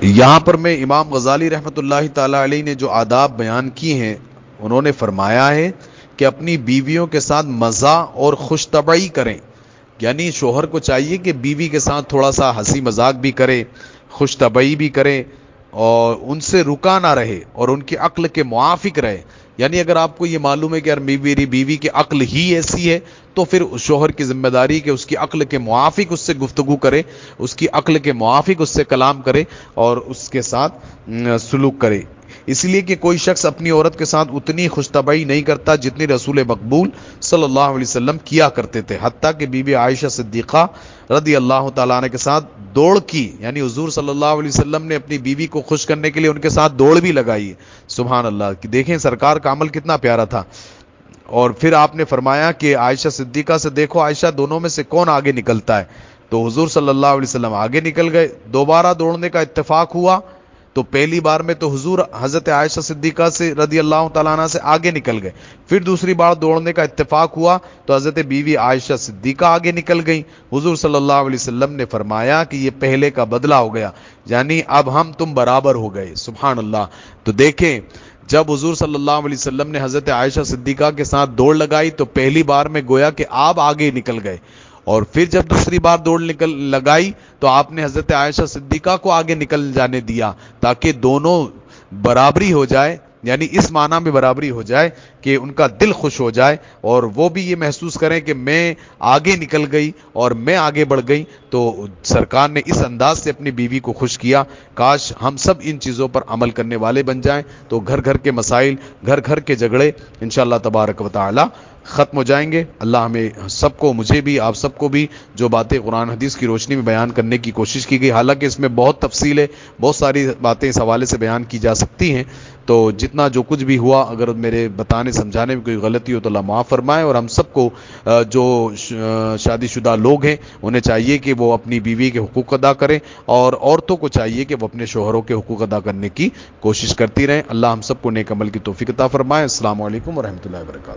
یہاں پر میں امام غزالی رحمۃ اللہ تعالی علیہ نے جو آداب بیان کی ہیں، انہوں نے فرمایا ہے کہ اپنی بیویوں کے ساتھ مزہ اور خوش طبعی کریں۔ یعنی شوہر کو چاہیے کہ بیوی کے ساتھ تھوڑا سا ہنسی مذاق بھی کرے خوش طبعی بھی کرے۔ اور ان سے رکا نہ رہے اور ان کی عقل کے موافق رہے۔ یعنی اگر آپ کو یہ معلوم ہے کہ یار میری بیوی کی عقل ہی ایسی ہے، تو پھر شوہر کی ذمہ داری کہ اس کی عقل کے موافق اس سے گفتگو کرے، اس کی عقل کے موافق اس سے کلام کرے اور اس کے ساتھ سلوک کرے۔ اس لیے کہ کوئی شخص اپنی عورت کے ساتھ اتنی خوشتبائی نہیں کرتا جتنی رسول مقبول صلی اللہ علیہ وسلم کیا کرتے تھے۔ حتیٰ کہ بی بی عائشہ صدیقہ رضی اللہ تعالیٰ عنہ کے ساتھ دوڑ کی یعنی حضور صلی اللہ علیہ وسلم نے اپنی بیوی کو خوش کرنے کے لیے ان کے ساتھ دوڑ بھی لگائی۔ سبحان اللہ دیکھیں سرکار کا عمل کتنا پیارا تھا۔ اور پھر آپ نے فرمایا کہ عائشہ صدیقہ سے دیکھو، عائشہ دونوں میں سے کون آگے نکلتا ہے۔ تو حضور صلی اللہ علیہ وسلم آگے نکل گئے۔ دوبارہ دوڑنے کا اتفاق ہوا۔ تو پہلی بار میں تو حضور حضرت عائشہ صدیقہ سے رضی اللہ تعالیٰ عنہ سے آگے نکل گئے۔ پھر دوسری بار دوڑنے کا اتفاق ہوا تو حضرت بیوی عائشہ صدیقہ آگے نکل گئی حضور صلی اللہ علیہ وسلم نے فرمایا کہ یہ پہلے کا بدلہ ہو گیا یعنی اب ہم تم برابر ہو گئے۔ سبحان اللہ۔ تو دیکھیں، جب حضور صلی اللہ علیہ وسلم نے حضرت عائشہ صدیقہ کے ساتھ دوڑ لگائی تو پہلی بار میں گویا کہ آپ آگے نکل گئے۔ اور پھر جب دوسری بار دوڑ نکل لگائی تو آپ نے حضرت عائشہ صدیقہ کو آگے نکل جانے دیا تاکہ دونوں برابری ہو جائے یعنی اس معنی میں برابری ہو جائے کہ ان کا دل خوش ہو جائے اور وہ بھی یہ محسوس کریں کہ میں آگے نکل گئی اور میں آگے بڑھ گئی۔ تو سرکار نے اس انداز سے اپنی بیوی کو خوش کیا، کاش ہم سب ان چیزوں پر عمل کرنے والے بن جائیں۔ تو گھر گھر کے مسائل، گھر گھر کے جھگڑے، انشاءاللہ تبارک و تعالی ختم ہو جائیں گے۔ اللہ ہمیں سب کو، مجھے بھی، آپ سب کو بھی جو باتیں قرآن حدیث کی روشنی میں بیان کرنے کی کوشش کی گئی، حالانکہ اس میں بہت تفصیل ہے، بہت ساری باتیں اس حوالے سے بیان کی جا سکتی ہیں۔ تو جتنا جو کچھ بھی ہوا، اگر میرے بتانے، سمجھانے میں کوئی غلطی ہو تو اللہ معاف فرمائے اور ہم سب کو جو شادی شدہ لوگ ہیں، انہیں چاہیے کہ وہ اپنی بیوی کے حقوق ادا کریں اور عورتوں کو چاہیے کہ وہ اپنے شوہروں کے حقوق ادا کرنے کی کوشش کرتی رہیں۔ اللہ ہم سب کو نیک عمل کی توفیق عطا فرمائے۔ السلام علیکم ورحمۃ اللہ وبرکاتہ۔